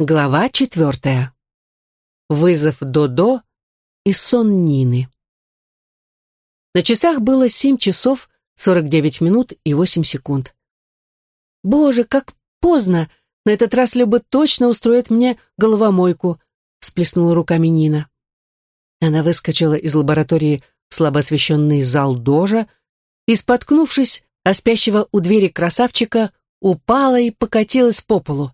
Глава четвертая. Вызов Додо и сон Нины. На часах было семь часов сорок девять минут и восемь секунд. «Боже, как поздно! На этот раз Люба точно устроит мне головомойку», всплеснула руками Нина. Она выскочила из лаборатории в слабо освещенный зал дожа и, споткнувшись о спящего у двери красавчика, упала и покатилась по полу.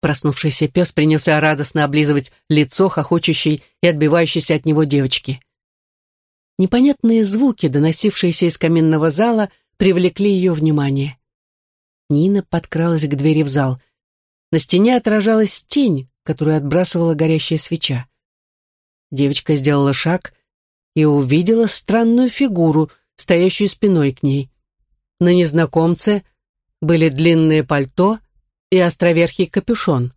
Проснувшийся пес принялся радостно облизывать лицо хохочущей и отбивающейся от него девочки. Непонятные звуки, доносившиеся из каминного зала, привлекли ее внимание. Нина подкралась к двери в зал. На стене отражалась тень, которую отбрасывала горящая свеча. Девочка сделала шаг и увидела странную фигуру, стоящую спиной к ней. На незнакомце были длинное пальто — и островерхий капюшон.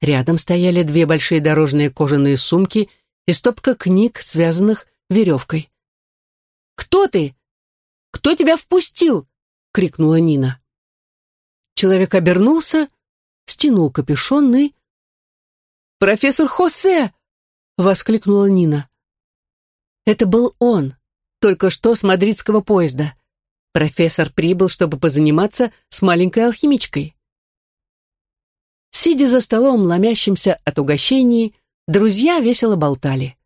Рядом стояли две большие дорожные кожаные сумки и стопка книг, связанных веревкой. «Кто ты? Кто тебя впустил?» — крикнула Нина. Человек обернулся, стянул капюшон и... «Профессор Хосе!» — воскликнула Нина. Это был он, только что с мадридского поезда. Профессор прибыл, чтобы позаниматься с маленькой алхимичкой. Сидя за столом, ломящимся от угощений, друзья весело болтали.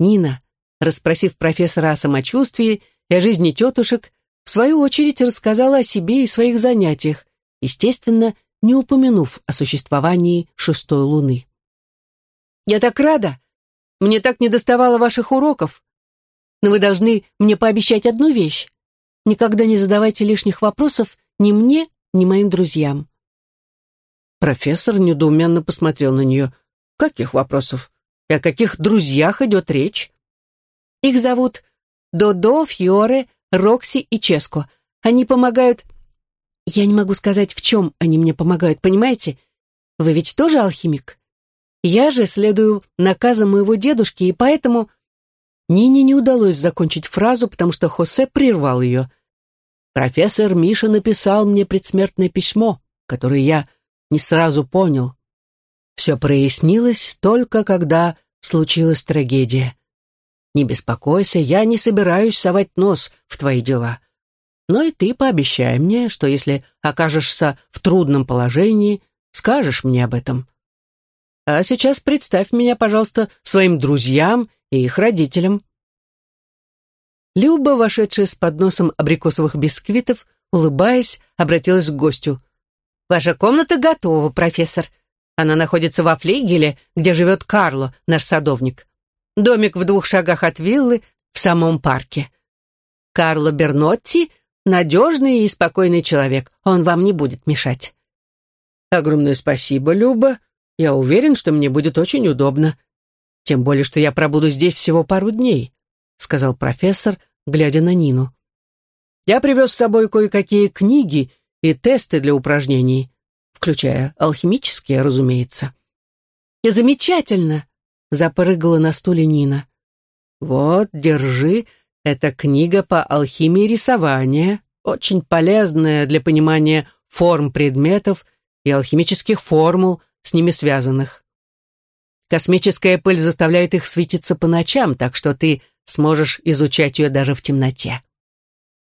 Нина, расспросив профессора о самочувствии и о жизни тетушек, в свою очередь рассказала о себе и своих занятиях, естественно, не упомянув о существовании шестой луны. «Я так рада! Мне так недоставало ваших уроков. Но вы должны мне пообещать одну вещь. Никогда не задавайте лишних вопросов ни мне, ни моим друзьям. Профессор недоуменно посмотрел на нее. «Каких вопросов? И о каких друзьях идет речь?» «Их зовут Додо, Фьоре, Рокси и Ческо. Они помогают...» «Я не могу сказать, в чем они мне помогают, понимаете? Вы ведь тоже алхимик? Я же следую наказам моего дедушки, и поэтому...» Нине не удалось закончить фразу, потому что Хосе прервал ее. «Профессор Миша написал мне предсмертное письмо, которое я не сразу понял. Все прояснилось только когда случилась трагедия. Не беспокойся, я не собираюсь совать нос в твои дела. Но и ты пообещай мне, что если окажешься в трудном положении, скажешь мне об этом. А сейчас представь меня, пожалуйста, своим друзьям и их родителям. Люба, вошедшая с подносом абрикосовых бисквитов, улыбаясь, обратилась к гостю. Ваша комната готова, профессор. Она находится во флигеле, где живет Карло, наш садовник. Домик в двух шагах от виллы в самом парке. Карло Бернотти — надежный и спокойный человек. Он вам не будет мешать. Огромное спасибо, Люба. Я уверен, что мне будет очень удобно. Тем более, что я пробуду здесь всего пару дней, сказал профессор, глядя на Нину. Я привез с собой кое-какие книги и тесты для упражнений, включая алхимические, разумеется. «И замечательно!» — запрыгала на стуле Нина. «Вот, держи, это книга по алхимии рисования, очень полезная для понимания форм предметов и алхимических формул, с ними связанных. Космическая пыль заставляет их светиться по ночам, так что ты сможешь изучать ее даже в темноте.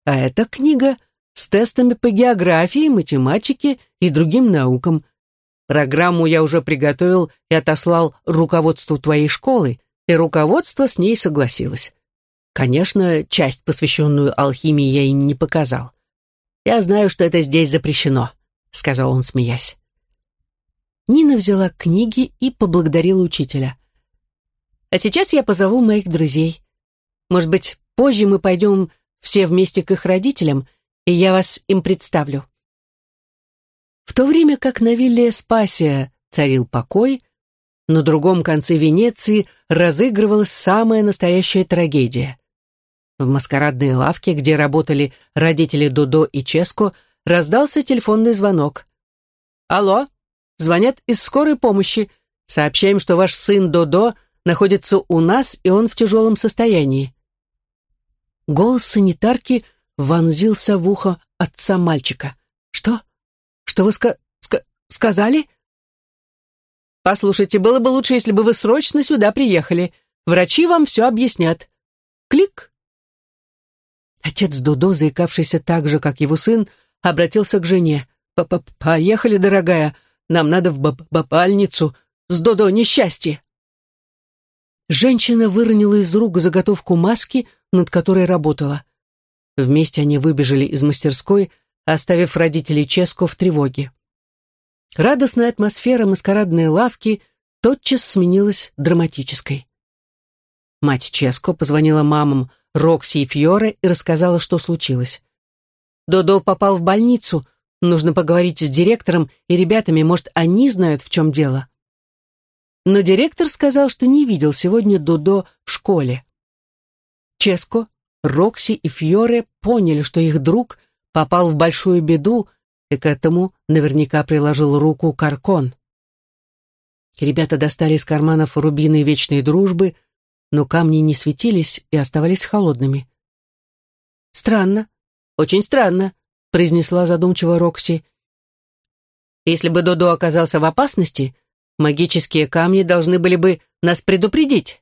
А эта книга с тестами по географии, математике и другим наукам. Программу я уже приготовил и отослал руководству твоей школы, и руководство с ней согласилось. Конечно, часть, посвященную алхимии, я им не показал. Я знаю, что это здесь запрещено, сказал он, смеясь. Нина взяла книги и поблагодарила учителя. А сейчас я позову моих друзей. Может быть, позже мы пойдем все вместе к их родителям и я вас им представлю. В то время как на вилле Спасия царил покой, на другом конце Венеции разыгрывалась самая настоящая трагедия. В маскарадной лавке, где работали родители Додо и Ческо, раздался телефонный звонок. «Алло, звонят из скорой помощи. Сообщаем, что ваш сын Додо находится у нас, и он в тяжелом состоянии». Голос санитарки вонзился в ухо отца мальчика. «Что? Что вы ска ска сказали?» Послушайте, было бы лучше, если бы вы срочно сюда приехали. Врачи вам все объяснят. Клик. Отец Дудо, заикавшийся так же, как его сын, обратился к жене. П -п «Поехали, дорогая, нам надо в бопальницу. С Додо несчастье!» Женщина выронила из рук заготовку маски, над которой работала. Вместе они выбежали из мастерской, оставив родителей Ческо в тревоге. Радостная атмосфера маскарадной лавки тотчас сменилась драматической. Мать Ческо позвонила мамам Рокси и Фьоре и рассказала, что случилось. Додо попал в больницу, нужно поговорить с директором и ребятами, может, они знают, в чем дело. Но директор сказал, что не видел сегодня Додо в школе. Ческо, Рокси и Фьоре поняли, что их друг попал в большую беду, и к этому наверняка приложил руку Каркон. Ребята достали из карманов рубины вечной дружбы, но камни не светились и оставались холодными. «Странно, очень странно», — произнесла задумчиво Рокси. «Если бы Додо оказался в опасности, магические камни должны были бы нас предупредить».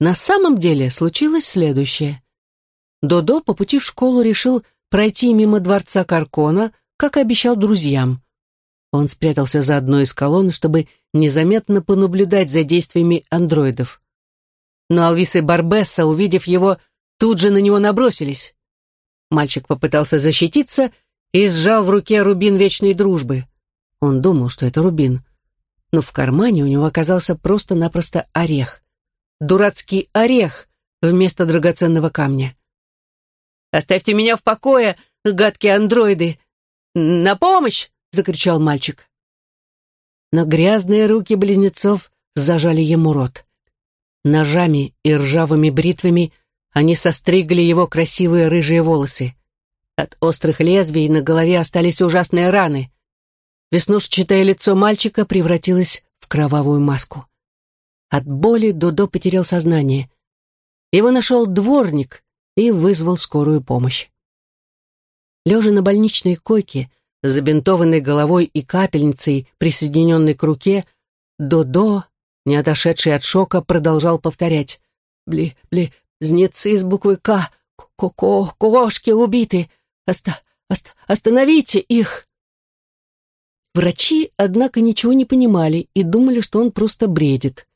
На самом деле случилось следующее. Додо по пути в школу решил пройти мимо дворца Каркона, как и обещал друзьям. Он спрятался за одной из колонн, чтобы незаметно понаблюдать за действиями андроидов. Но Алвис и Барбесса, увидев его, тут же на него набросились. Мальчик попытался защититься и сжал в руке рубин вечной дружбы. Он думал, что это рубин. Но в кармане у него оказался просто-напросто орех. Дурацкий орех вместо драгоценного камня. «Оставьте меня в покое, гадкие андроиды! На помощь!» — закричал мальчик. Но грязные руки близнецов зажали ему рот. Ножами и ржавыми бритвами они состригли его красивые рыжие волосы. От острых лезвий на голове остались ужасные раны. Веснушчатое лицо мальчика превратилось в кровавую маску. От боли Дудо потерял сознание. Его нашел дворник и вызвал скорую помощь. Лежа на больничной койке, забинтованной головой и капельницей, присоединенной к руке, Додо, не отошедший от шока, продолжал повторять. «Бли, бли, Знецы с буквы «К», ко-ко, кошки убиты. Оста ост остановите их!» Врачи, однако, ничего не понимали и думали, что он просто бредит.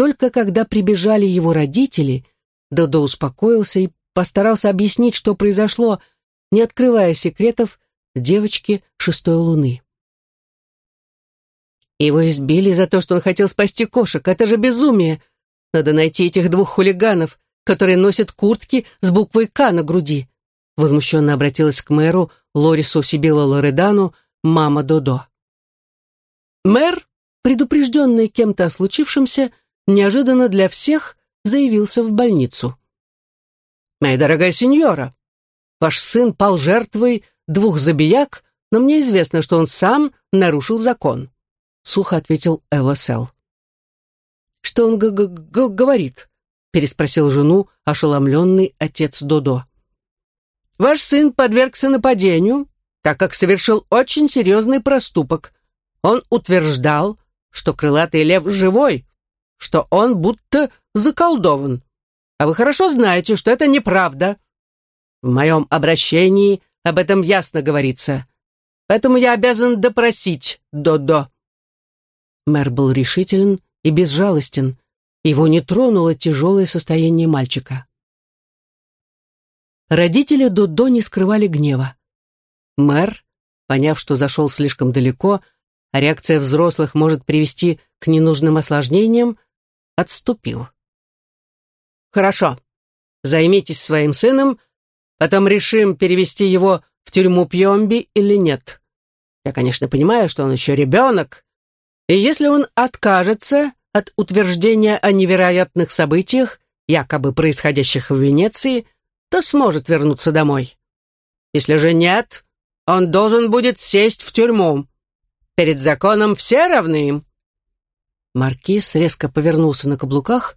Только когда прибежали его родители, Додо успокоился и постарался объяснить, что произошло, не открывая секретов девочки шестой луны. Его избили за то, что он хотел спасти кошек. Это же безумие. Надо найти этих двух хулиганов, которые носят куртки с буквой «К» на груди. Возмущенно обратилась к мэру Лорису Сибила Лоредану, мама Додо. Мэр, предупрежденный кем-то о случившемся, неожиданно для всех заявился в больницу. «Моя дорогая сеньора, ваш сын пал жертвой двух забияк, но мне известно, что он сам нарушил закон», сухо ответил ЛСЛ. «Что он г -г -г говорит?» переспросил жену ошеломленный отец Додо. «Ваш сын подвергся нападению, так как совершил очень серьезный проступок. Он утверждал, что крылатый лев живой, что он будто заколдован. А вы хорошо знаете, что это неправда. В моем обращении об этом ясно говорится. Поэтому я обязан допросить Додо». Мэр был решителен и безжалостен. Его не тронуло тяжелое состояние мальчика. Родители Додо не скрывали гнева. Мэр, поняв, что зашел слишком далеко, а реакция взрослых может привести к ненужным осложнениям, отступил. «Хорошо, займитесь своим сыном, потом решим, перевести его в тюрьму Пьемби или нет. Я, конечно, понимаю, что он еще ребенок, и если он откажется от утверждения о невероятных событиях, якобы происходящих в Венеции, то сможет вернуться домой. Если же нет, он должен будет сесть в тюрьму. Перед законом все равны им. Маркиз резко повернулся на каблуках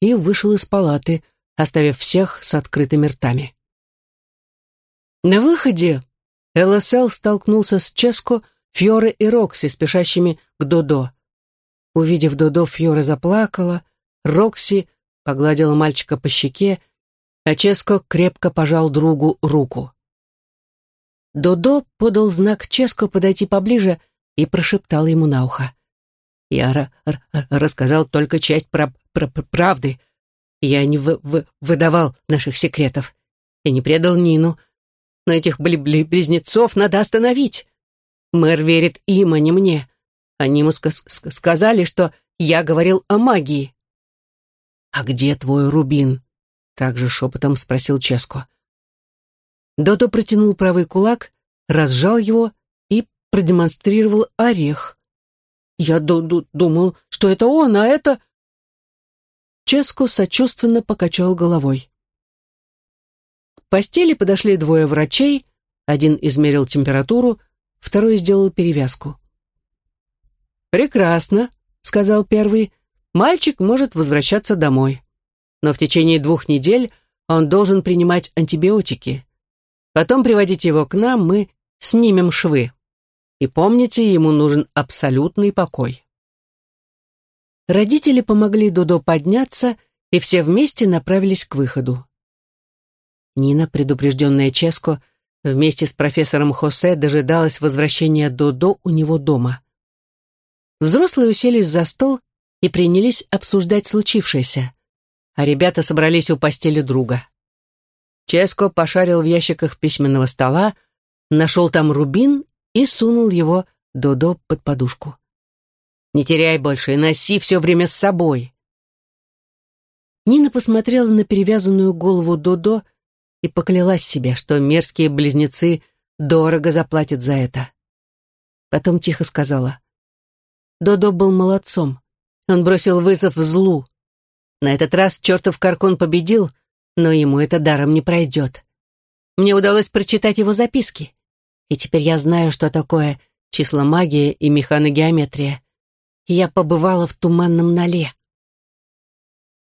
и вышел из палаты, оставив всех с открытыми ртами. На выходе ЛСЛ столкнулся с Ческо, Фьоре и Рокси, спешащими к Додо. Увидев Додо, Фьоре заплакала, Рокси погладила мальчика по щеке, а Ческо крепко пожал другу руку. Додо подал знак Ческо подойти поближе и прошептал ему на ухо. «Я рассказал только часть про про правды. Я не вы вы выдавал наших секретов и не предал Нину. Но этих бли бли близнецов надо остановить. Мэр верит им, а не мне. Они ему ска сказали, что я говорил о магии. «А где твой рубин?» — также шепотом спросил Ческо. Додо протянул правый кулак, разжал его и продемонстрировал орех. «Я ду -ду думал, что это он, а это...» Ческо сочувственно покачал головой. К постели подошли двое врачей, один измерил температуру, второй сделал перевязку. «Прекрасно», — сказал первый, — «мальчик может возвращаться домой. Но в течение двух недель он должен принимать антибиотики. Потом приводите его к нам, мы снимем швы. И помните, ему нужен абсолютный покой». Родители помогли Дудо подняться, и все вместе направились к выходу. Нина, предупрежденная Ческо, вместе с профессором Хосе дожидалась возвращения Додо у него дома. Взрослые уселись за стол и принялись обсуждать случившееся, а ребята собрались у постели друга. Ческо пошарил в ящиках письменного стола, нашел там рубин и сунул его Додо под подушку. «Не теряй больше и носи все время с собой». Нина посмотрела на перевязанную голову Додо и поклялась себе, что мерзкие близнецы дорого заплатят за это. Потом тихо сказала. Додо был молодцом. Он бросил вызов злу. На этот раз чертов Каркон победил, но ему это даром не пройдет. Мне удалось прочитать его записки. И теперь я знаю, что такое числомагия и механогеометрия. Я побывала в туманном нале.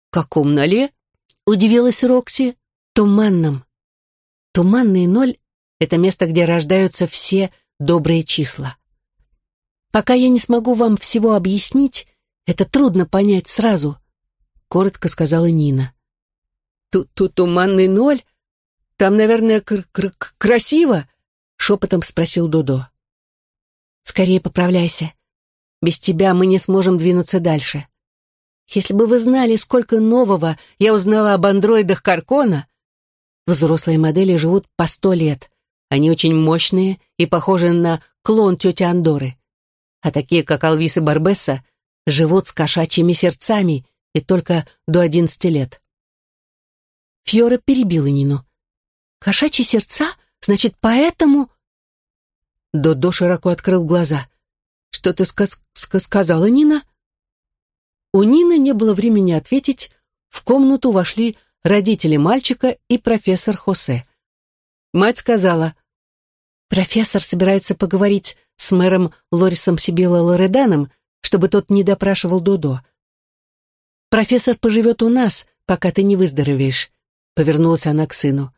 «Каком нале?» — удивилась Рокси туманном. Туманный ноль — это место, где рождаются все добрые числа. Пока я не смогу вам всего объяснить, это трудно понять сразу, — коротко сказала Нина. Тут, тут туманный ноль? Там, наверное, кр кр красиво? Шепотом спросил Дудо. Скорее поправляйся. Без тебя мы не сможем двинуться дальше. Если бы вы знали, сколько нового я узнала об андроидах Каркона, Взрослые модели живут по сто лет. Они очень мощные и похожи на клон тети Андоры. А такие, как Алвис и Барбесса, живут с кошачьими сердцами и только до одиннадцати лет. Фьора перебила Нину. «Кошачьи сердца? Значит, поэтому...» Додо широко открыл глаза. «Что ты сказ сказала, Нина?» У Нины не было времени ответить. В комнату вошли родители мальчика и профессор Хосе. Мать сказала, «Профессор собирается поговорить с мэром Лорисом Сибила Лореданом, чтобы тот не допрашивал Додо. Профессор поживет у нас, пока ты не выздоровеешь», — повернулась она к сыну.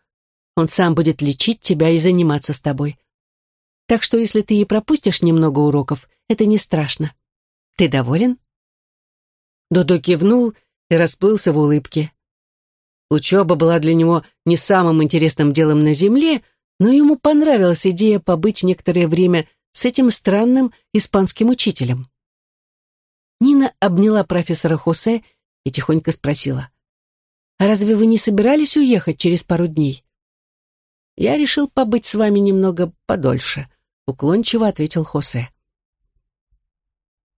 «Он сам будет лечить тебя и заниматься с тобой. Так что если ты и пропустишь немного уроков, это не страшно. Ты доволен?» Додо кивнул и расплылся в улыбке. Учеба была для него не самым интересным делом на Земле, но ему понравилась идея побыть некоторое время с этим странным испанским учителем. Нина обняла профессора Хосе и тихонько спросила, «А разве вы не собирались уехать через пару дней?» «Я решил побыть с вами немного подольше», — уклончиво ответил Хосе.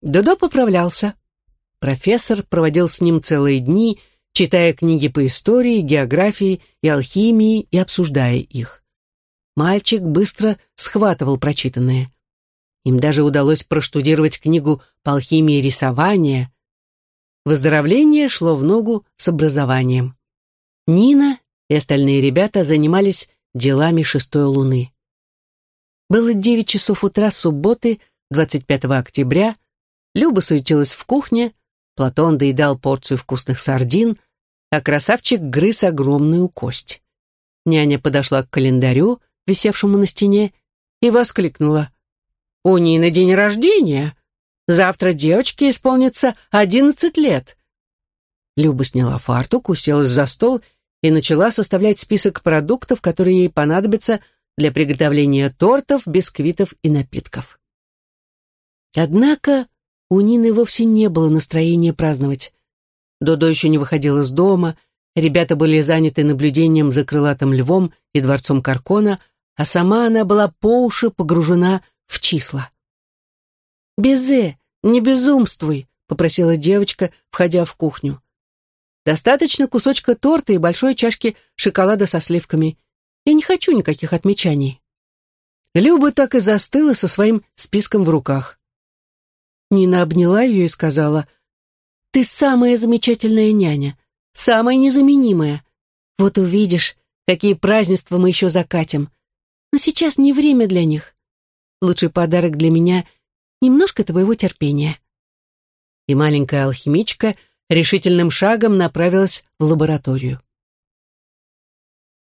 Додо поправлялся. Профессор проводил с ним целые дни — читая книги по истории, географии и алхимии и обсуждая их. Мальчик быстро схватывал прочитанное. Им даже удалось проштудировать книгу по алхимии рисования. Выздоровление шло в ногу с образованием. Нина и остальные ребята занимались делами шестой луны. Было девять часов утра субботы, 25 октября. Люба суетилась в кухне, Платон доедал порцию вкусных сардин, а красавчик грыз огромную кость. Няня подошла к календарю, висевшему на стене, и воскликнула. У Нины день рождения. Завтра девочке исполнится одиннадцать лет». Люба сняла фартук, уселась за стол и начала составлять список продуктов, которые ей понадобятся для приготовления тортов, бисквитов и напитков. Однако у Нины вовсе не было настроения праздновать. Додо еще не выходил из дома, ребята были заняты наблюдением за крылатым львом и дворцом Каркона, а сама она была по уши погружена в числа. «Безе, не безумствуй», — попросила девочка, входя в кухню. «Достаточно кусочка торта и большой чашки шоколада со сливками. Я не хочу никаких отмечаний». Люба так и застыла со своим списком в руках. Нина обняла ее и сказала, «Ты самая замечательная няня, самая незаменимая. Вот увидишь, какие празднества мы еще закатим. Но сейчас не время для них. Лучший подарок для меня — немножко твоего терпения». И маленькая алхимичка решительным шагом направилась в лабораторию.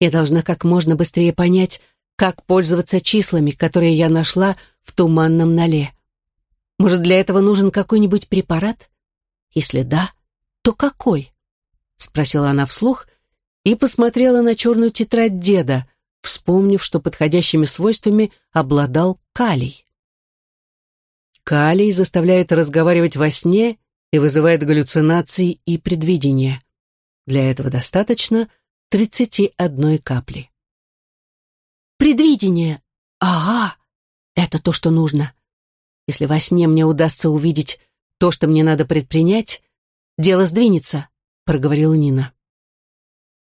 Я должна как можно быстрее понять, как пользоваться числами, которые я нашла в туманном нале. Может, для этого нужен какой-нибудь препарат? Если да, то какой? Спросила она вслух и посмотрела на черную тетрадь деда, вспомнив, что подходящими свойствами обладал калий. Калий заставляет разговаривать во сне и вызывает галлюцинации и предвидения. Для этого достаточно 31 капли. Предвидение. Ага, это то, что нужно. Если во сне мне удастся увидеть то, что мне надо предпринять, дело сдвинется, проговорила Нина.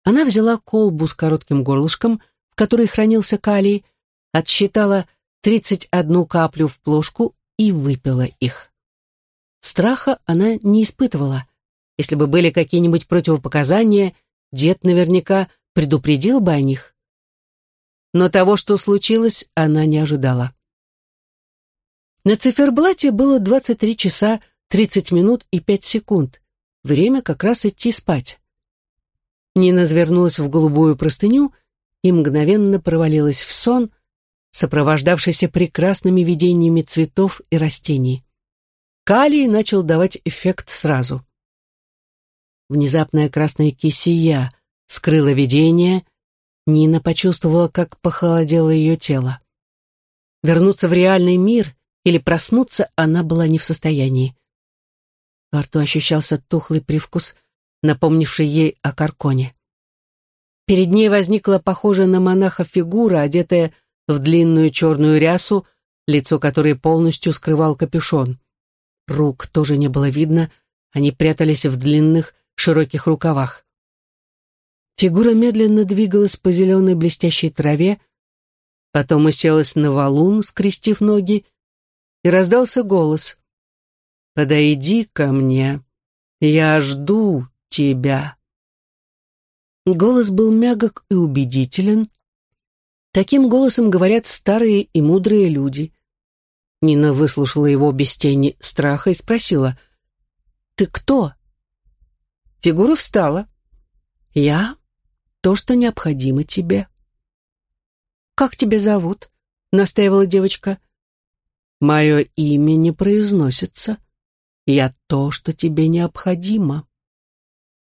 Она взяла колбу с коротким горлышком, в которой хранился калий, отсчитала 31 каплю в плошку и выпила их. Страха она не испытывала. Если бы были какие-нибудь противопоказания, дед наверняка предупредил бы о них. Но того, что случилось, она не ожидала. На циферблате было 23 часа 30 минут и 5 секунд. Время как раз идти спать. Нина завернулась в голубую простыню и мгновенно провалилась в сон, сопровождавшийся прекрасными видениями цветов и растений. Калий начал давать эффект сразу. Внезапная красная кисия скрыла видение, Нина почувствовала, как похолодело ее тело. Вернуться в реальный мир или проснуться она была не в состоянии. Во рту ощущался тухлый привкус, напомнивший ей о Карконе. Перед ней возникла похожая на монаха фигура, одетая в длинную черную рясу, лицо которой полностью скрывал капюшон. Рук тоже не было видно, они прятались в длинных, широких рукавах. Фигура медленно двигалась по зеленой блестящей траве, потом уселась на валун, скрестив ноги, и раздался голос. «Подойди ко мне, я жду тебя». Голос был мягок и убедителен. Таким голосом говорят старые и мудрые люди. Нина выслушала его без тени страха и спросила, «Ты кто?» Фигура встала. «Я — то, что необходимо тебе». «Как тебя зовут?» — настаивала девочка. Мое имя не произносится. Я то, что тебе необходимо.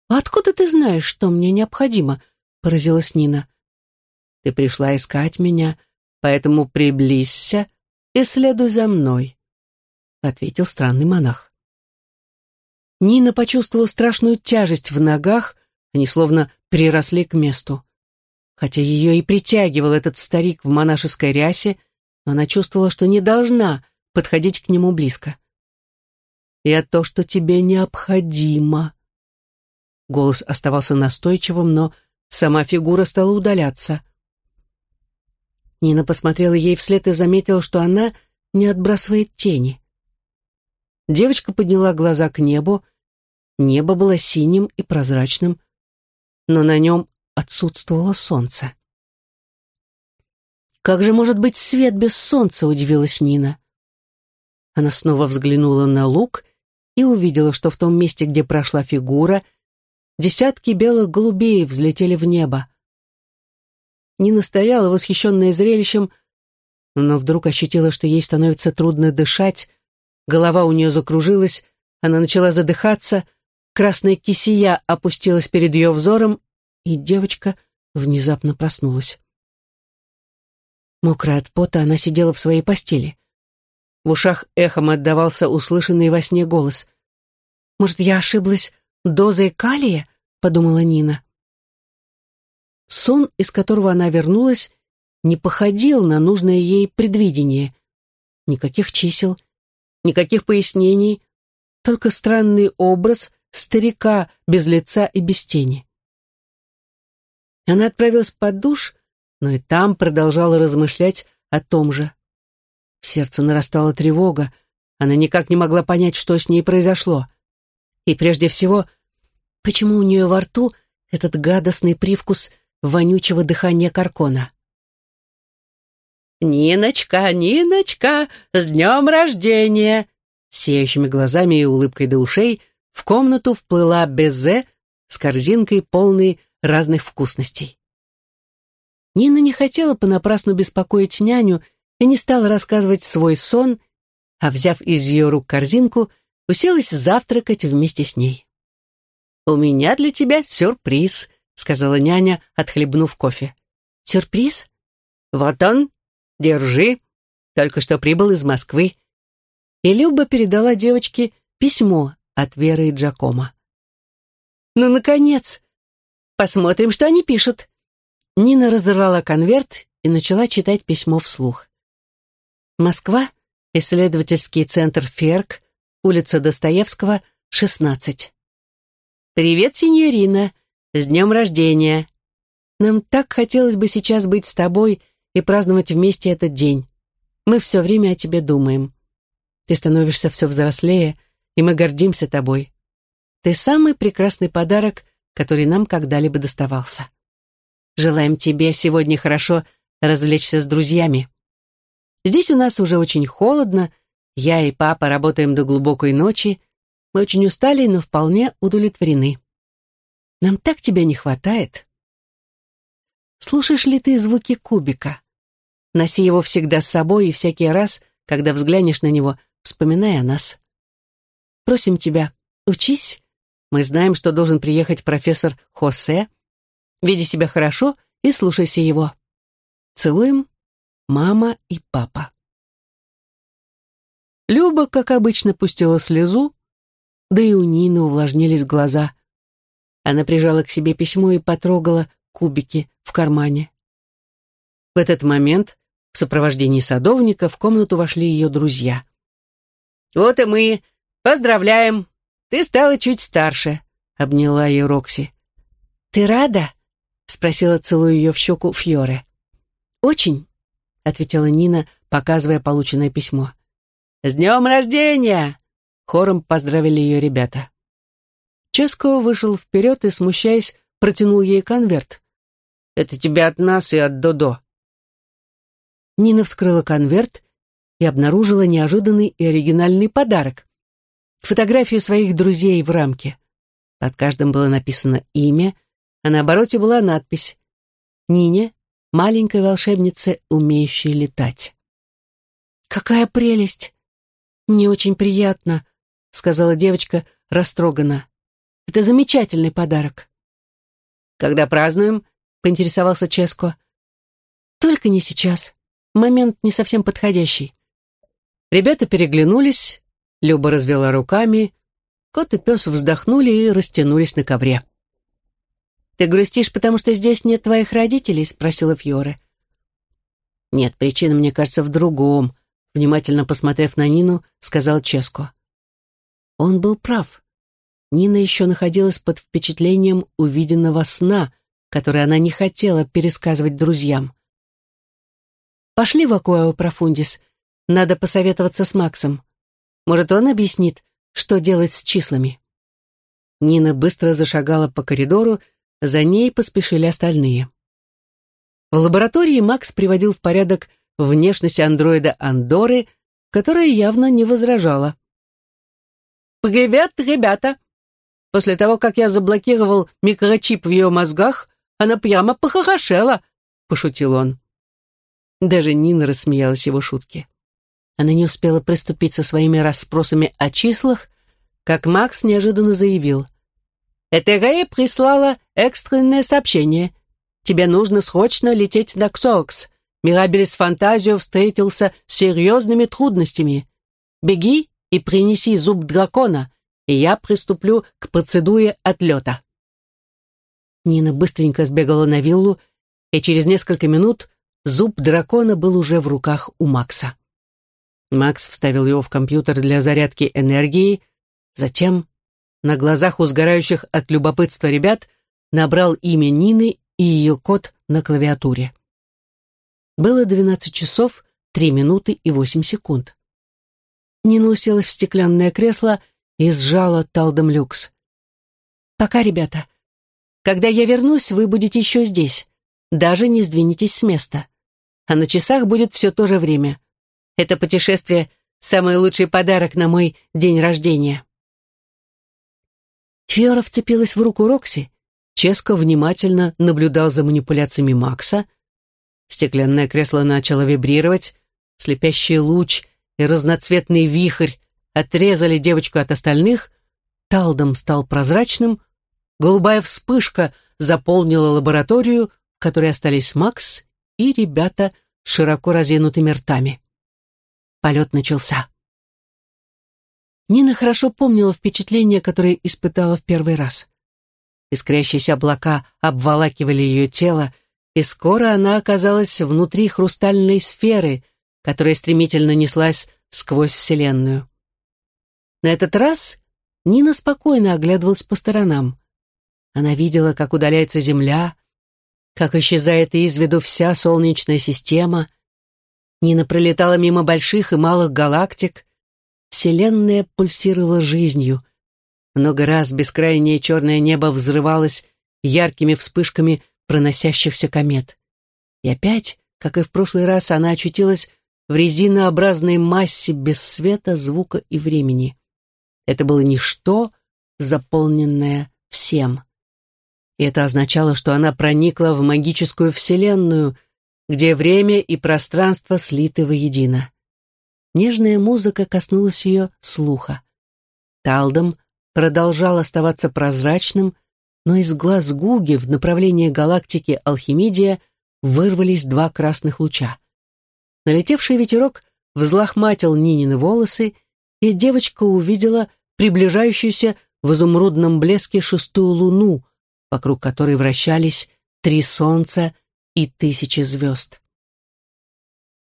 «А откуда ты знаешь, что мне необходимо?» — поразилась Нина. «Ты пришла искать меня, поэтому приблизься и следуй за мной», — ответил странный монах. Нина почувствовала страшную тяжесть в ногах, они словно приросли к месту. Хотя ее и притягивал этот старик в монашеской рясе, но она чувствовала, что не должна подходить к нему близко. «Я то, что тебе необходимо». Голос оставался настойчивым, но сама фигура стала удаляться. Нина посмотрела ей вслед и заметила, что она не отбрасывает тени. Девочка подняла глаза к небу. Небо было синим и прозрачным, но на нем отсутствовало солнце. «Как же может быть свет без солнца?» — удивилась Нина. Она снова взглянула на луг и увидела, что в том месте, где прошла фигура, десятки белых голубей взлетели в небо. Нина стояла, восхищенная зрелищем, но вдруг ощутила, что ей становится трудно дышать, голова у нее закружилась, она начала задыхаться, красная кисия опустилась перед ее взором, и девочка внезапно проснулась. Мокрая от пота, она сидела в своей постели. В ушах эхом отдавался услышанный во сне голос. «Может, я ошиблась дозой калия?» — подумала Нина. Сон, из которого она вернулась, не походил на нужное ей предвидение. Никаких чисел, никаких пояснений, только странный образ старика без лица и без тени. Она отправилась под душ, но и там продолжала размышлять о том же. В сердце нарастала тревога, она никак не могла понять, что с ней произошло. И прежде всего, почему у нее во рту этот гадостный привкус вонючего дыхания каркона. «Ниночка, Ниночка, с днем рождения!» Сияющими глазами и улыбкой до ушей в комнату вплыла Безе с корзинкой, полной разных вкусностей. Нина не хотела понапрасну беспокоить няню и не стала рассказывать свой сон, а, взяв из ее рук корзинку, уселась завтракать вместе с ней. «У меня для тебя сюрприз», — сказала няня, отхлебнув кофе. «Сюрприз?» «Вот он, держи. Только что прибыл из Москвы». И Люба передала девочке письмо от Веры и Джакома. «Ну, наконец! Посмотрим, что они пишут». Нина разорвала конверт и начала читать письмо вслух. Москва, исследовательский центр ФЕРК, улица Достоевского, 16. «Привет, сеньорина! С днем рождения! Нам так хотелось бы сейчас быть с тобой и праздновать вместе этот день. Мы все время о тебе думаем. Ты становишься все взрослее, и мы гордимся тобой. Ты самый прекрасный подарок, который нам когда-либо доставался. Желаем тебе сегодня хорошо развлечься с друзьями. Здесь у нас уже очень холодно, я и папа работаем до глубокой ночи, мы очень устали, но вполне удовлетворены. Нам так тебя не хватает. Слушаешь ли ты звуки кубика? Носи его всегда с собой и всякий раз, когда взглянешь на него, вспоминай о нас. Просим тебя, учись. Мы знаем, что должен приехать профессор Хосе. Веди себя хорошо и слушайся его. Целуем, мама и папа. Люба, как обычно, пустила слезу, да и у Нины увлажнились глаза. Она прижала к себе письмо и потрогала кубики в кармане. В этот момент в сопровождении садовника в комнату вошли ее друзья. «Вот и мы. Поздравляем. Ты стала чуть старше», — обняла ее Рокси. «Ты рада?» — спросила, целуя ее в щеку Фьоре. «Очень», — ответила Нина, показывая полученное письмо. «С днем рождения!» — хором поздравили ее ребята. Ческо вышел вперед и, смущаясь, протянул ей конверт. «Это тебе от нас и от Додо». Нина вскрыла конверт и обнаружила неожиданный и оригинальный подарок. Фотографию своих друзей в рамке. Под каждым было написано имя, а на обороте была надпись «Нине, маленькой волшебнице, умеющей летать». «Какая прелесть! Мне очень приятно», — сказала девочка растроганно. «Это замечательный подарок». «Когда празднуем?» — поинтересовался Ческо. «Только не сейчас. Момент не совсем подходящий». Ребята переглянулись, Люба развела руками, кот и пес вздохнули и растянулись на ковре. «Ты грустишь, потому что здесь нет твоих родителей?» — спросила Фьоре. «Нет, причина, мне кажется, в другом», — внимательно посмотрев на Нину, сказал Ческо. Он был прав. Нина еще находилась под впечатлением увиденного сна, который она не хотела пересказывать друзьям. «Пошли в Акуэо Профундис. Надо посоветоваться с Максом. Может, он объяснит, что делать с числами?» Нина быстро зашагала по коридору, за ней поспешили остальные. В лаборатории Макс приводил в порядок внешность андроида Андоры, которая явно не возражала. «Привет, ребята!» После того, как я заблокировал микрочип в ее мозгах, она прямо похорошела, — пошутил он. Даже Нина рассмеялась его шутке. Она не успела приступить со своими расспросами о числах, как Макс неожиданно заявил. «Этерея прислала экстренное сообщение. Тебе нужно срочно лететь на Ксокс. Мирабелис Фантазио встретился с серьезными трудностями. Беги и принеси зуб дракона, и я приступлю к процедуре отлета». Нина быстренько сбегала на виллу, и через несколько минут зуб дракона был уже в руках у Макса. Макс вставил его в компьютер для зарядки энергии, затем, на глазах у сгорающих от любопытства ребят, набрал имя Нины и ее код на клавиатуре. Было 12 часов 3 минуты и 8 секунд. Нина уселась в стеклянное кресло и сжала талдом люкс. «Пока, ребята. Когда я вернусь, вы будете еще здесь. Даже не сдвинетесь с места. А на часах будет все то же время. Это путешествие — самый лучший подарок на мой день рождения». Фиора вцепилась в руку Рокси. Ческо внимательно наблюдал за манипуляциями Макса. Стеклянное кресло начало вибрировать. Слепящий луч и разноцветный вихрь отрезали девочку от остальных. Талдом стал прозрачным, Голубая вспышка заполнила лабораторию, в которой остались Макс и ребята с широко разинутыми ртами. Полет начался. Нина хорошо помнила впечатление, которое испытала в первый раз. Искрящиеся облака обволакивали ее тело, и скоро она оказалась внутри хрустальной сферы, которая стремительно неслась сквозь Вселенную. На этот раз Нина спокойно оглядывалась по сторонам. Она видела, как удаляется Земля, как исчезает из виду вся Солнечная система. Нина пролетала мимо больших и малых галактик. Вселенная пульсировала жизнью. Много раз бескрайнее черное небо взрывалось яркими вспышками проносящихся комет. И опять, как и в прошлый раз, она очутилась в резинообразной массе без света, звука и времени. Это было ничто, заполненное всем и это означало, что она проникла в магическую вселенную, где время и пространство слиты воедино. Нежная музыка коснулась ее слуха. Талдом продолжал оставаться прозрачным, но из глаз Гуги в направлении галактики Алхимидия вырвались два красных луча. Налетевший ветерок взлохматил Нинины волосы, и девочка увидела приближающуюся в изумрудном блеске шестую луну, вокруг которой вращались три солнца и тысячи звезд.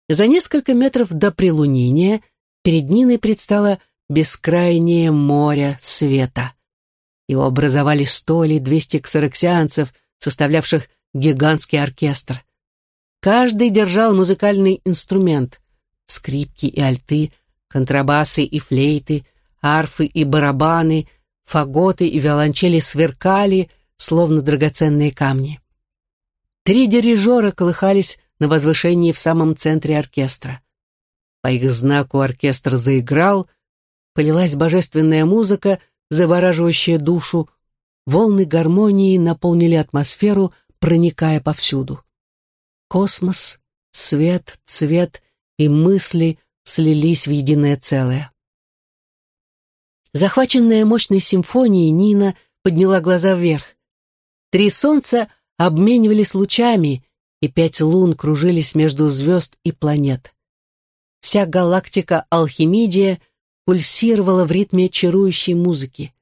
За несколько метров до прилунения перед Ниной предстало бескрайнее море света. Его образовали сто или двести ксараксианцев, составлявших гигантский оркестр. Каждый держал музыкальный инструмент — скрипки и альты, контрабасы и флейты, арфы и барабаны, фаготы и виолончели сверкали — словно драгоценные камни. Три дирижера колыхались на возвышении в самом центре оркестра. По их знаку оркестр заиграл, полилась божественная музыка, завораживающая душу, волны гармонии наполнили атмосферу, проникая повсюду. Космос, свет, цвет и мысли слились в единое целое. Захваченная мощной симфонией, Нина подняла глаза вверх. Три солнца обменивались лучами, и пять лун кружились между звезд и планет. Вся галактика Алхимидия пульсировала в ритме чарующей музыки.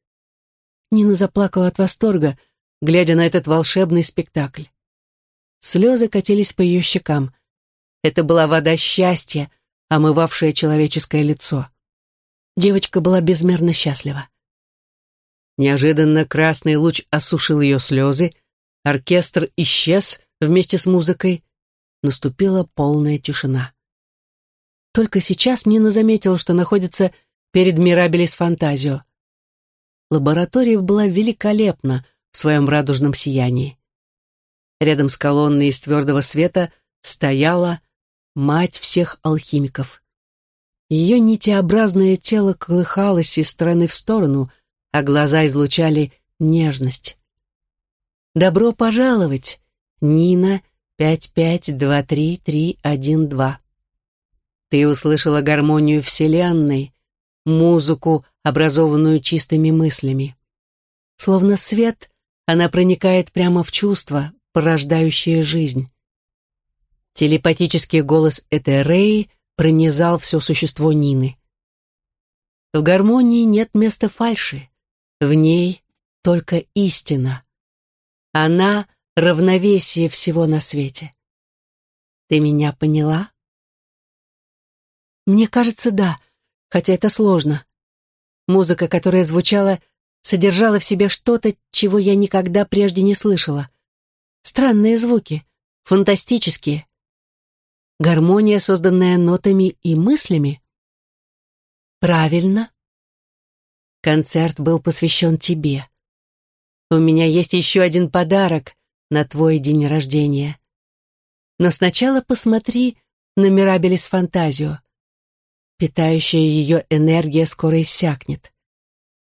Нина заплакала от восторга, глядя на этот волшебный спектакль. Слезы катились по ее щекам. Это была вода счастья, омывавшая человеческое лицо. Девочка была безмерно счастлива. Неожиданно красный луч осушил ее слезы, оркестр исчез вместе с музыкой. Наступила полная тишина. Только сейчас Нина заметила, что находится перед Мирабелис Фантазио. Лаборатория была великолепна в своем радужном сиянии. Рядом с колонной из твердого света стояла мать всех алхимиков. Ее нитеобразное тело колыхалось из стороны в сторону — а глаза излучали нежность. «Добро пожаловать, Нина Пять-пять-два-три-три-один-два. Ты услышала гармонию Вселенной, музыку, образованную чистыми мыслями. Словно свет, она проникает прямо в чувства, порождающие жизнь. Телепатический голос Этереи пронизал все существо Нины. В гармонии нет места фальши, в ней только истина. Она — равновесие всего на свете. Ты меня поняла? Мне кажется, да, хотя это сложно. Музыка, которая звучала, содержала в себе что-то, чего я никогда прежде не слышала. Странные звуки, фантастические. Гармония, созданная нотами и мыслями? Правильно. Концерт был посвящен тебе. У меня есть еще один подарок на твой день рождения. Но сначала посмотри на Мирабелис Фантазио. Питающая ее энергия скоро иссякнет.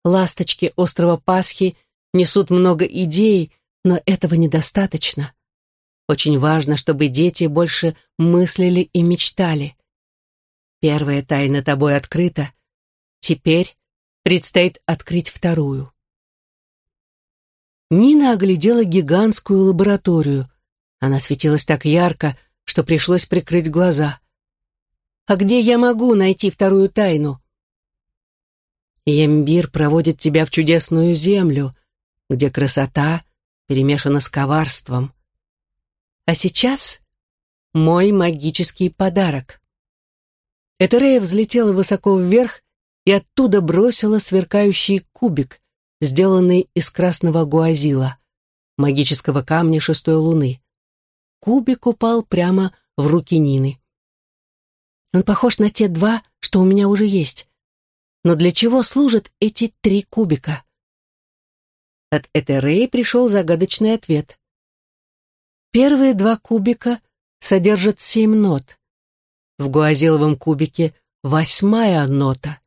Ласточки острова Пасхи несут много идей, но этого недостаточно. Очень важно, чтобы дети больше мыслили и мечтали. Первая тайна тобой открыта. Теперь предстоит открыть вторую. Нина оглядела гигантскую лабораторию. Она светилась так ярко, что пришлось прикрыть глаза. «А где я могу найти вторую тайну?» Ембир проводит тебя в чудесную землю, где красота перемешана с коварством. А сейчас мой магический подарок. Этерея взлетела высоко вверх и оттуда бросила сверкающий кубик, сделанный из красного гуазила, магического камня шестой луны. Кубик упал прямо в руки Нины. Он похож на те два, что у меня уже есть. Но для чего служат эти три кубика? От Этереи пришел загадочный ответ. Первые два кубика содержат семь нот. В гуазиловом кубике восьмая нота.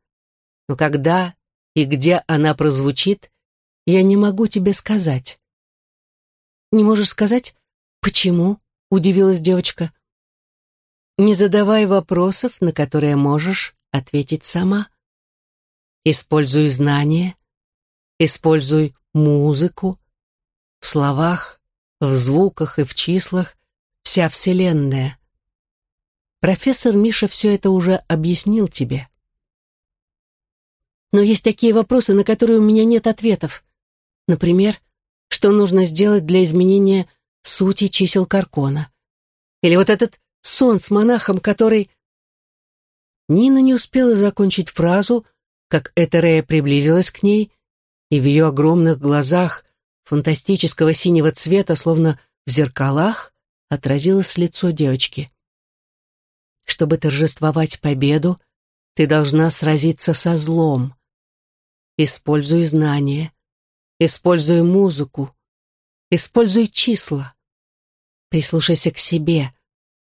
Но когда и где она прозвучит, я не могу тебе сказать. «Не можешь сказать, почему?» — удивилась девочка. «Не задавай вопросов, на которые можешь ответить сама». Используй знания, используй музыку. В словах, в звуках и в числах вся Вселенная. Профессор Миша все это уже объяснил тебе. Но есть такие вопросы, на которые у меня нет ответов. Например, что нужно сделать для изменения сути чисел Каркона? Или вот этот сон с монахом, который... Нина не успела закончить фразу, как Этерея приблизилась к ней, и в ее огромных глазах фантастического синего цвета, словно в зеркалах, отразилось лицо девочки. Чтобы торжествовать победу, ты должна сразиться со злом. Используй знания, используй музыку, используй числа. Прислушайся к себе,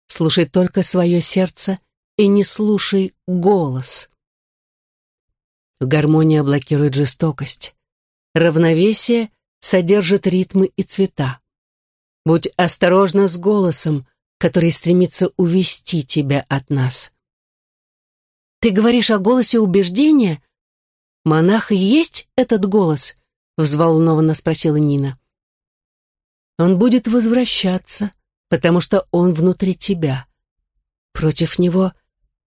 слушай только свое сердце и не слушай голос. Гармония блокирует жестокость. Равновесие содержит ритмы и цвета. Будь осторожна с голосом, который стремится увести тебя от нас. Ты говоришь о голосе убеждения? Монах и есть этот голос? Взволнованно спросила Нина. Он будет возвращаться, потому что он внутри тебя. Против него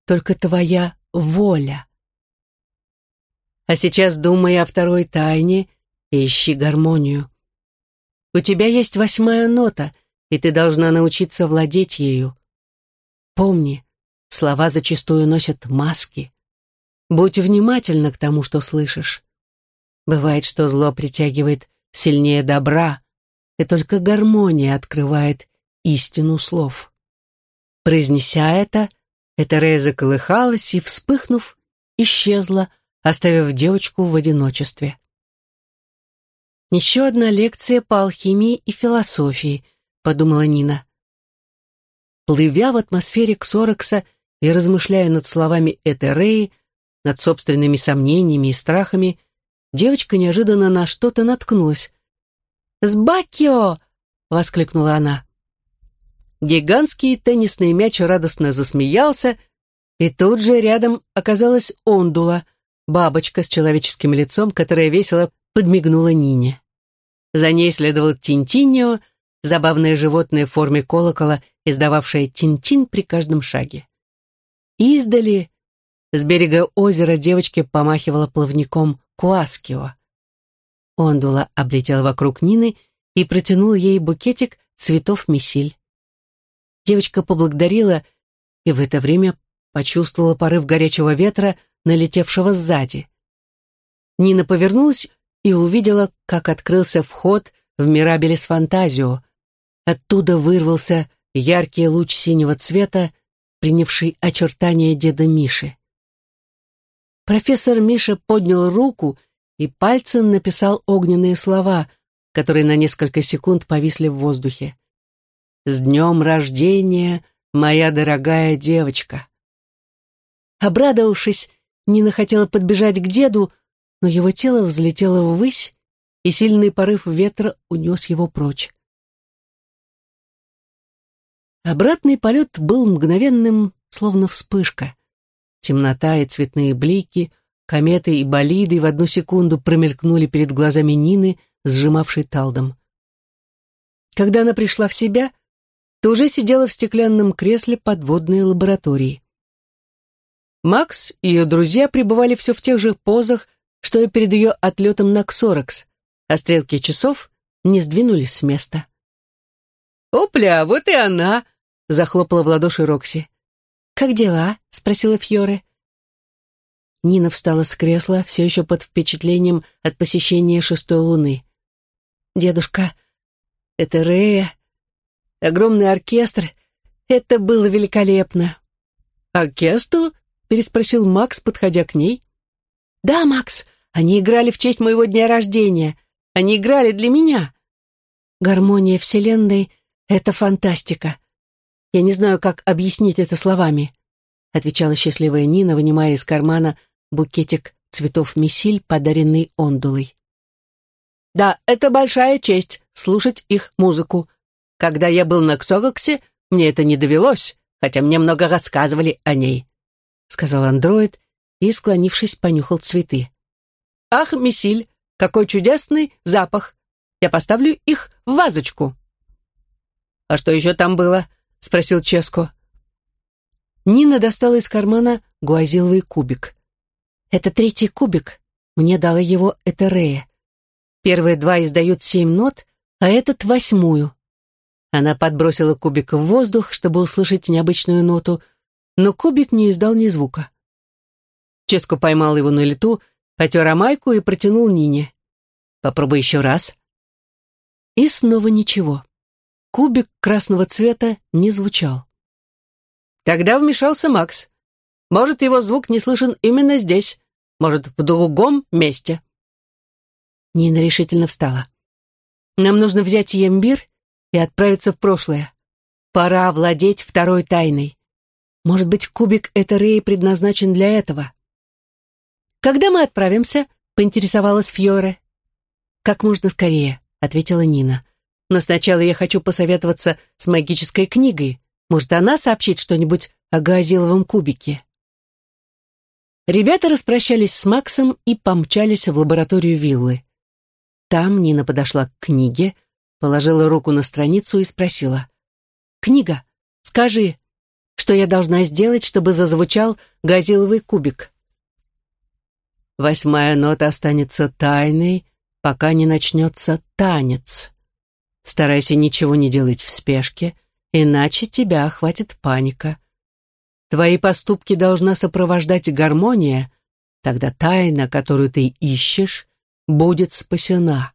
только твоя воля. А сейчас думай о второй тайне и ищи гармонию. У тебя есть восьмая нота, и ты должна научиться владеть ею. Помни, слова зачастую носят маски. Будь внимательна к тому, что слышишь. Бывает, что зло притягивает сильнее добра, и только гармония открывает истину слов. Произнеся это, Этерея заколыхалась и, вспыхнув, исчезла, оставив девочку в одиночестве. «Еще одна лекция по алхимии и философии», — подумала Нина. Плывя в атмосфере Ксорокса и размышляя над словами Этереи, над собственными сомнениями и страхами, девочка неожиданно на что-то наткнулась. «Сбакио!» — воскликнула она. Гигантский теннисный мяч радостно засмеялся, и тут же рядом оказалась ондула, бабочка с человеческим лицом, которая весело подмигнула Нине. За ней следовал Тинтиньо, забавное животное в форме колокола, издававшее тин-тин при каждом шаге. Издали с берега озера девочке помахивала плавником Куаскио. Ондула облетела вокруг Нины и протянула ей букетик цветов месиль. Девочка поблагодарила и в это время почувствовала порыв горячего ветра, налетевшего сзади. Нина повернулась и увидела, как открылся вход в Мирабелис Фантазио. Оттуда вырвался яркий луч синего цвета, принявший очертания деда Миши. Профессор Миша поднял руку и пальцем написал огненные слова, которые на несколько секунд повисли в воздухе. «С днем рождения, моя дорогая девочка!» Обрадовавшись, Нина хотела подбежать к деду, но его тело взлетело ввысь, и сильный порыв ветра унес его прочь. Обратный полет был мгновенным, словно вспышка. Темнота и цветные блики, кометы и болиды в одну секунду промелькнули перед глазами Нины, сжимавшей талдом. Когда она пришла в себя, то уже сидела в стеклянном кресле подводной лаборатории. Макс и ее друзья пребывали все в тех же позах, что и перед ее отлетом на Ксоракс, а стрелки часов не сдвинулись с места. «Опля, вот и она!» — захлопала в ладоши Рокси. «Как дела?» — спросила Фьоре. Нина встала с кресла, все еще под впечатлением от посещения шестой луны. «Дедушка, это Рея, огромный оркестр. Это было великолепно». «Оркестру?» — переспросил Макс, подходя к ней. «Да, Макс, они играли в честь моего дня рождения. Они играли для меня. Гармония Вселенной — это фантастика. Я не знаю, как объяснить это словами», — отвечала счастливая Нина, вынимая из кармана букетик цветов месиль, подаренный Ондулой. «Да, это большая честь — слушать их музыку. Когда я был на Ксогоксе, мне это не довелось, хотя мне много рассказывали о ней», — сказал андроид и, склонившись, понюхал цветы. «Ах, месиль, какой чудесный запах! Я поставлю их в вазочку». «А что еще там было?» — спросил Ческо. Нина достала из кармана гуазиловый кубик. «Это третий кубик. Мне дала его Этерея. Первые два издают семь нот, а этот — восьмую». Она подбросила кубик в воздух, чтобы услышать необычную ноту, но кубик не издал ни звука. Ческо поймал его на лету, потер майку и протянул Нине. «Попробуй еще раз». И снова ничего кубик красного цвета не звучал. Тогда вмешался Макс. Может, его звук не слышен именно здесь, может, в другом месте. Нина решительно встала. Нам нужно взять Ембир и отправиться в прошлое. Пора владеть второй тайной. Может быть, кубик Этереи предназначен для этого. Когда мы отправимся? поинтересовалась Фьоре. Как можно скорее, ответила Нина. Но сначала я хочу посоветоваться с магической книгой. Может, она сообщит что-нибудь о газиловом кубике?» Ребята распрощались с Максом и помчались в лабораторию виллы. Там Нина подошла к книге, положила руку на страницу и спросила. «Книга, скажи, что я должна сделать, чтобы зазвучал газиловый кубик?» Восьмая нота останется тайной, пока не начнется танец. Старайся ничего не делать в спешке, иначе тебя охватит паника. Твои поступки должна сопровождать гармония, тогда тайна, которую ты ищешь, будет спасена.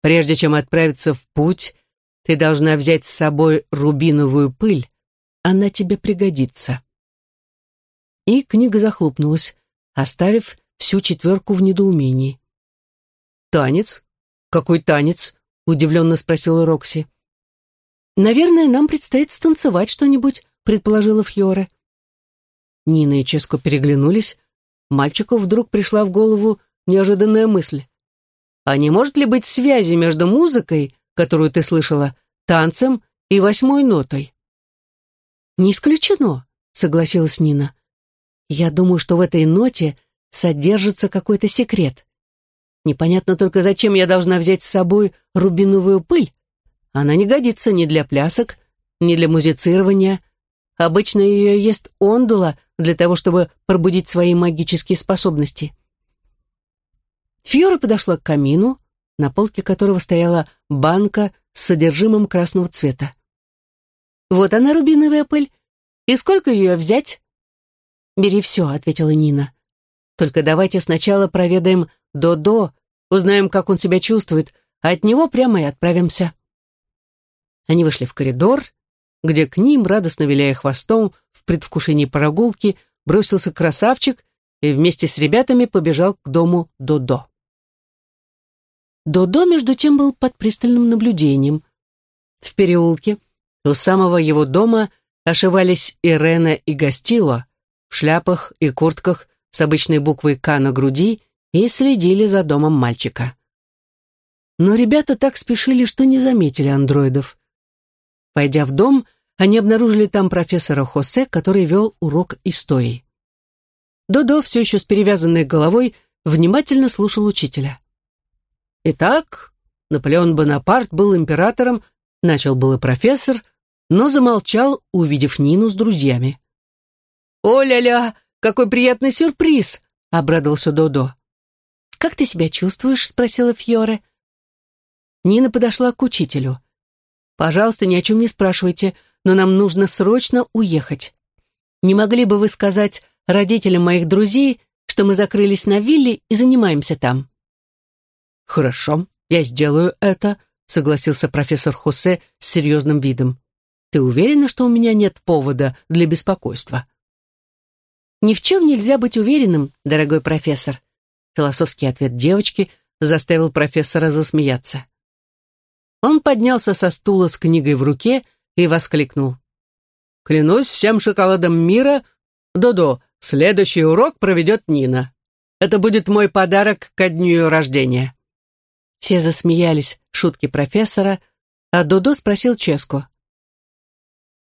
Прежде чем отправиться в путь, ты должна взять с собой рубиновую пыль, она тебе пригодится. И книга захлопнулась, оставив всю четверку в недоумении. «Танец? Какой танец?» удивленно спросила Рокси. «Наверное, нам предстоит станцевать что-нибудь», предположила Фьоре. Нина и Ческо переглянулись. Мальчику вдруг пришла в голову неожиданная мысль. «А не может ли быть связи между музыкой, которую ты слышала, танцем и восьмой нотой. «Не исключено», — согласилась Нина. «Я думаю, что в этой ноте содержится какой-то секрет. Непонятно только, зачем я должна взять с собой рубиновую пыль. Она не годится ни для плясок, ни для музицирования. Обычно ее ест ондула для того, чтобы пробудить свои магические способности. Фьора подошла к камину, на полке которого стояла банка с содержимым красного цвета. «Вот она, рубиновая пыль. И сколько ее взять?» «Бери все», — ответила Нина. «Только давайте сначала проведаем Додо, узнаем, как он себя чувствует, а от него прямо и отправимся». Они вышли в коридор, где к ним, радостно виляя хвостом, в предвкушении прогулки, бросился красавчик и вместе с ребятами побежал к дому Додо. Додо, между тем, был под пристальным наблюдением. В переулке, у самого его дома, ошивались Ирена и Гастило в шляпах и куртках с обычной буквой «К» на груди и следили за домом мальчика. Но ребята так спешили, что не заметили андроидов. Войдя в дом, они обнаружили там профессора Хосе, который вел урок истории. Додо, все еще с перевязанной головой, внимательно слушал учителя. Итак, Наполеон Бонапарт был императором, начал было профессор, но замолчал, увидев Нину с друзьями. «О-ля-ля, какой приятный сюрприз!» — обрадовался Додо. «Как ты себя чувствуешь?» — спросила Фьоре. Нина подошла к учителю. «Пожалуйста, ни о чем не спрашивайте, но нам нужно срочно уехать. Не могли бы вы сказать родителям моих друзей, что мы закрылись на вилле и занимаемся там?» «Хорошо, я сделаю это», — согласился профессор Хосе с серьезным видом. «Ты уверена, что у меня нет повода для беспокойства?» «Ни в чем нельзя быть уверенным, дорогой профессор», Философский ответ девочки заставил профессора засмеяться. Он поднялся со стула с книгой в руке и воскликнул. «Клянусь всем шоколадом мира, Додо, следующий урок проведет Нина. Это будет мой подарок ко дню ее рождения». Все засмеялись шутки профессора, а Додо спросил Ческу.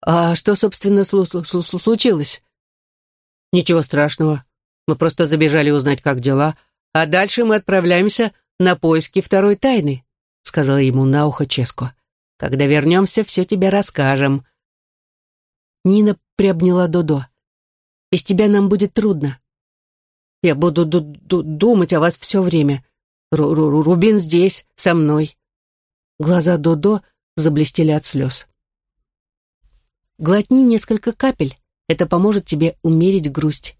«А что, собственно, случилось?» «Ничего страшного. Мы просто забежали узнать, как дела, а дальше мы отправляемся на поиски второй тайны», сказала ему на ухо Ческо. «Когда вернемся, все тебе расскажем». Нина приобняла Додо. «Без тебя нам будет трудно. Я буду думать о вас все время. Ру -ру Рубин здесь, со мной». Глаза Додо заблестели от слез. «Глотни несколько капель. Это поможет тебе умерить грусть».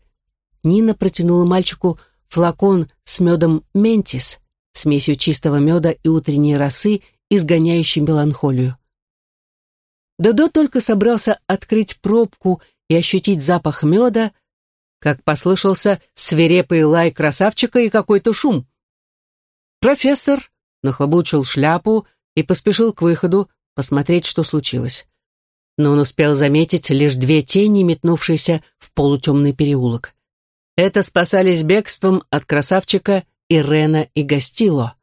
Нина протянула мальчику флакон с медом «Ментис», смесью чистого меда и утренней росы, изгоняющей меланхолию. Додо только собрался открыть пробку и ощутить запах меда, как послышался свирепый лай красавчика и какой-то шум. Профессор нахлобучил шляпу и поспешил к выходу посмотреть, что случилось. Но он успел заметить лишь две тени, метнувшиеся в полутемный переулок. Это спасались бегством от красавчика Ирена и Гастило.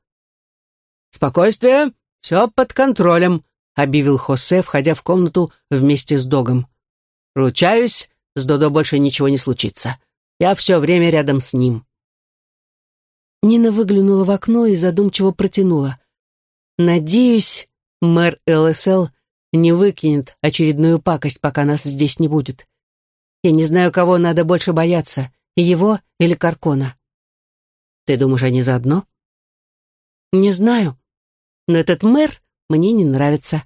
«Спокойствие, все под контролем», — объявил Хосе, входя в комнату вместе с Догом. «Ручаюсь, с Додо больше ничего не случится. Я все время рядом с ним». Нина выглянула в окно и задумчиво протянула. «Надеюсь, мэр ЛСЛ не выкинет очередную пакость, пока нас здесь не будет. Я не знаю, кого надо больше бояться, его или Каркона. Ты думаешь, они заодно?» «Не знаю, но этот мэр мне не нравится».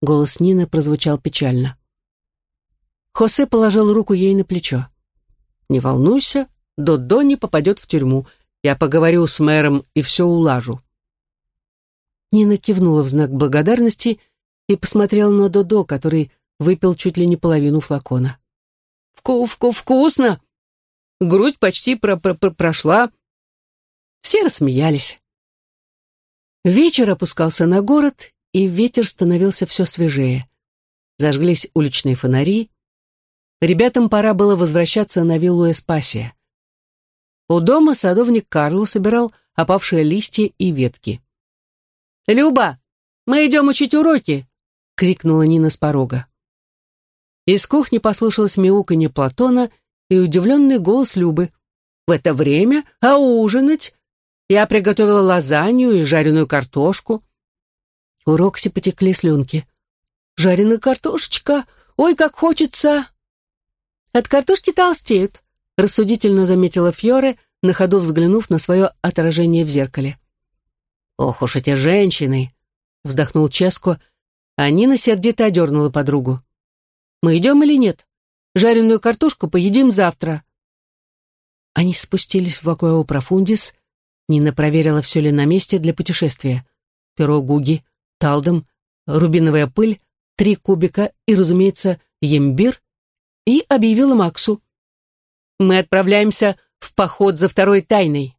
Голос Нины прозвучал печально. Хосе положил руку ей на плечо. «Не волнуйся, Додо не попадет в тюрьму. Я поговорю с мэром и все улажу». Нина кивнула в знак благодарности и посмотрела на Додо, который выпил чуть ли не половину флакона. «Вку -вку «Вкусно! Грусть почти про -про -про прошла». Все рассмеялись. Вечер опускался на город, и ветер становился все свежее. Зажглись уличные фонари. Ребятам пора было возвращаться на виллу Эспасия. У дома садовник Карло собирал опавшие листья и ветки. «Люба, мы идем учить уроки!» — крикнула Нина с порога. Из кухни послышалось мяуканье Платона и удивленный голос Любы. «В это время? А ужинать? Я приготовила лазанью и жареную картошку». У Рокси потекли слюнки. «Жареная картошечка! Ой, как хочется!» «От картошки толстеют», — рассудительно заметила Фьоре, на ходу взглянув на свое отражение в зеркале. «Ох уж эти женщины!» — вздохнул Ческо, а Нина сердито одернула подругу. «Мы идем или нет? Жареную картошку поедим завтра». Они спустились в Акуэо Профундис. Нина проверила, все ли на месте для путешествия. Перо Гуги, талдом, рубиновая пыль, три кубика и, разумеется, ембир, и объявила Максу. «Мы отправляемся в поход за второй тайной».